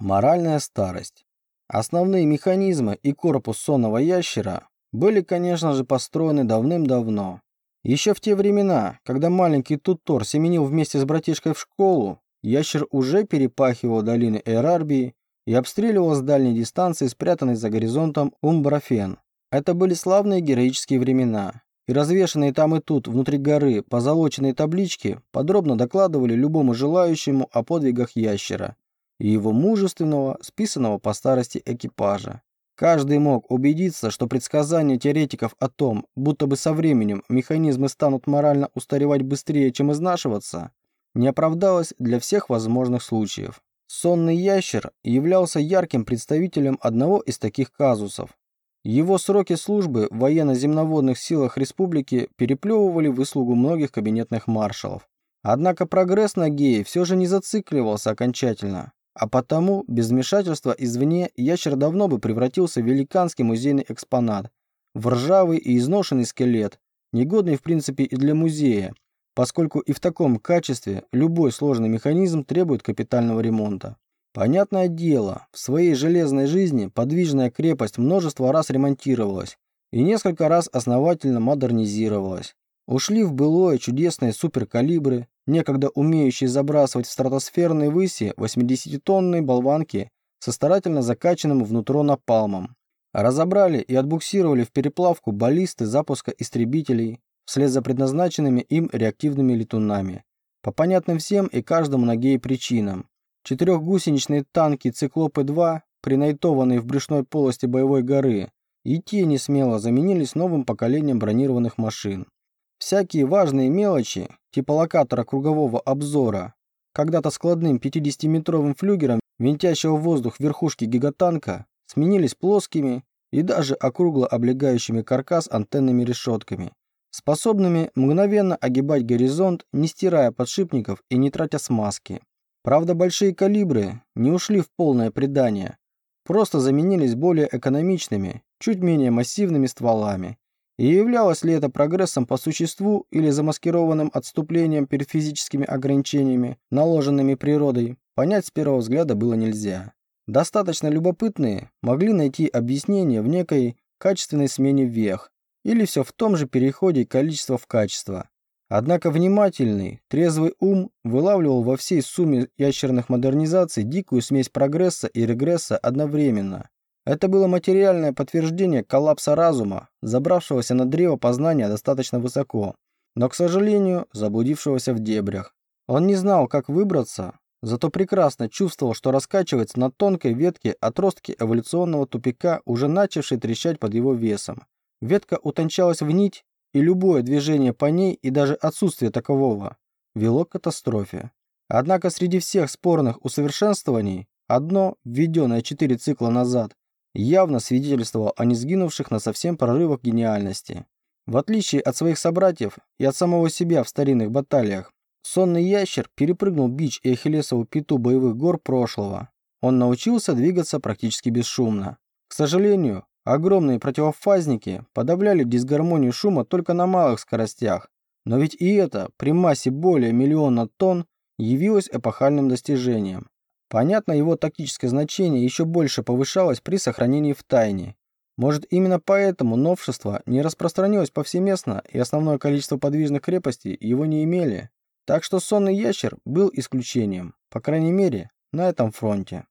Моральная старость. Основные механизмы и корпус сонного ящера были, конечно же, построены давным-давно. Еще в те времена, когда маленький Тутор семенил вместе с братишкой в школу, ящер уже перепахивал долины Эрарбии и обстреливал с дальней дистанции спрятанный за горизонтом Умбрафен. Это были славные героические времена, и развешанные там и тут, внутри горы, позолоченные таблички подробно докладывали любому желающему о подвигах ящера и его мужественного, списанного по старости экипажа. Каждый мог убедиться, что предсказания теоретиков о том, будто бы со временем механизмы станут морально устаревать быстрее, чем изнашиваться, не оправдалось для всех возможных случаев. Сонный ящер являлся ярким представителем одного из таких казусов. Его сроки службы в военно-земноводных силах республики переплевывали выслугу многих кабинетных маршалов. Однако прогресс на Гее все же не зацикливался окончательно. А потому, без вмешательства извне, ящер давно бы превратился в великанский музейный экспонат, в ржавый и изношенный скелет, негодный в принципе и для музея, поскольку и в таком качестве любой сложный механизм требует капитального ремонта. Понятное дело, в своей железной жизни подвижная крепость множество раз ремонтировалась и несколько раз основательно модернизировалась. Ушли в былое чудесные суперкалибры, некогда умеющие забрасывать в стратосферные выси 80-тонные болванки со старательно закачанным внутрь напалмом. Разобрали и отбуксировали в переплавку баллисты запуска истребителей вслед за предназначенными им реактивными летунами. По понятным всем и каждому ноге причинам. Четырехгусеничные танки «Циклопы-2», принайтованные в брюшной полости боевой горы, и те смело заменились новым поколением бронированных машин. Всякие важные мелочи, типа локатора кругового обзора, когда-то складным 50-метровым флюгером, винтящего воздух верхушки гигатанка, сменились плоскими и даже округло облегающими каркас антенными решетками, способными мгновенно огибать горизонт, не стирая подшипников и не тратя смазки. Правда, большие калибры не ушли в полное предание, просто заменились более экономичными, чуть менее массивными стволами, и являлось ли это прогрессом по существу или замаскированным отступлением перед физическими ограничениями, наложенными природой, понять с первого взгляда было нельзя. Достаточно любопытные могли найти объяснение в некой качественной смене вех, или все в том же переходе количества в качество. Однако внимательный, трезвый ум вылавливал во всей сумме ящерных модернизаций дикую смесь прогресса и регресса одновременно. Это было материальное подтверждение коллапса разума, забравшегося на древо познания достаточно высоко, но, к сожалению, заблудившегося в дебрях. Он не знал, как выбраться, зато прекрасно чувствовал, что раскачивается на тонкой ветке отростки эволюционного тупика, уже начавшей трещать под его весом. Ветка утончалась в нить, и любое движение по ней и даже отсутствие такового вело к катастрофе. Однако среди всех спорных усовершенствований одно, введенное четыре цикла назад, явно свидетельствовал о несгинувших на совсем прорывах гениальности. В отличие от своих собратьев и от самого себя в старинных баталиях, сонный ящер перепрыгнул бич и ахиллесову пяту боевых гор прошлого. Он научился двигаться практически бесшумно. К сожалению, огромные противофазники подавляли дисгармонию шума только на малых скоростях, но ведь и это при массе более миллиона тонн явилось эпохальным достижением. Понятно, его тактическое значение еще больше повышалось при сохранении в тайне. Может, именно поэтому новшество не распространилось повсеместно, и основное количество подвижных крепостей его не имели. Так что сонный ящер был исключением, по крайней мере, на этом фронте.